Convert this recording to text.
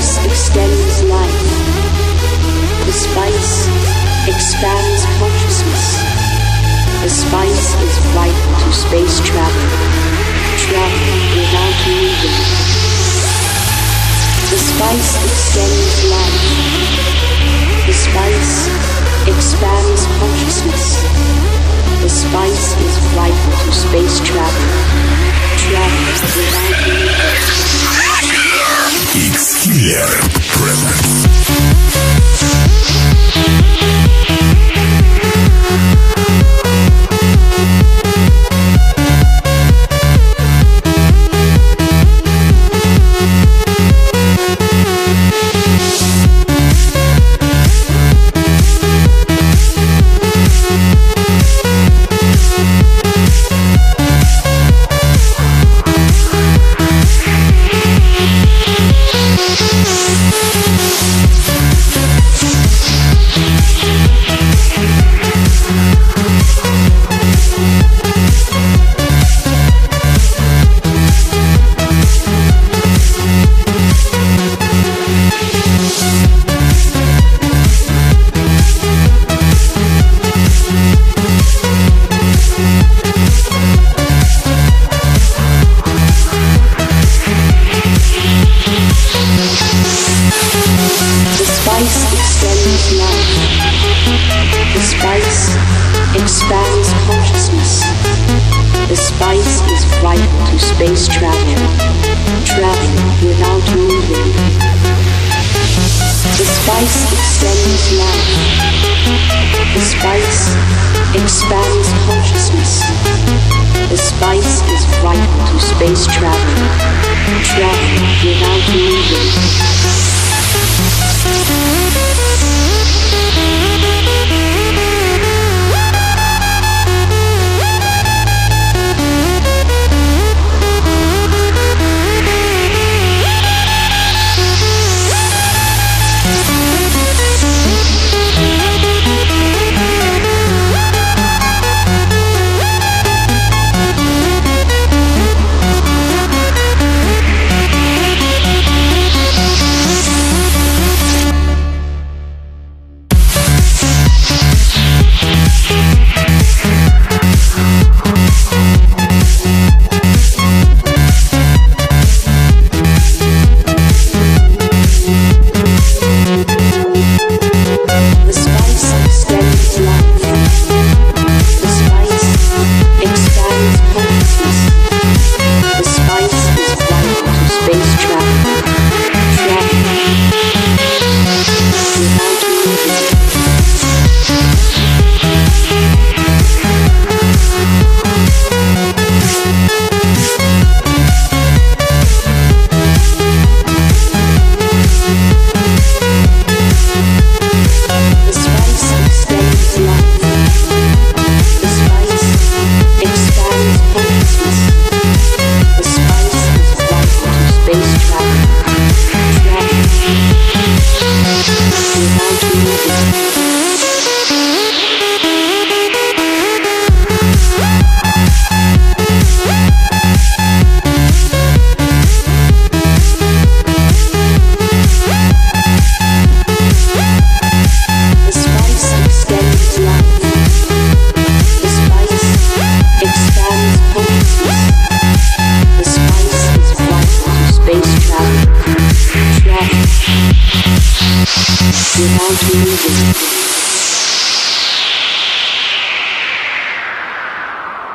spice extends life. The spice expands consciousness. The spice is vital to space travel. Travel without moving. The spice extends life. The spice expands consciousness. The spice is vital to space travel. Travel without The spice expands consciousness. The spice is vital to space travel. Travel without moving. The spice extends life. The spice expands consciousness. The spice is vital to space travel. Travel without Now to music.